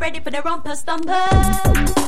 ready for the rumpus stumble.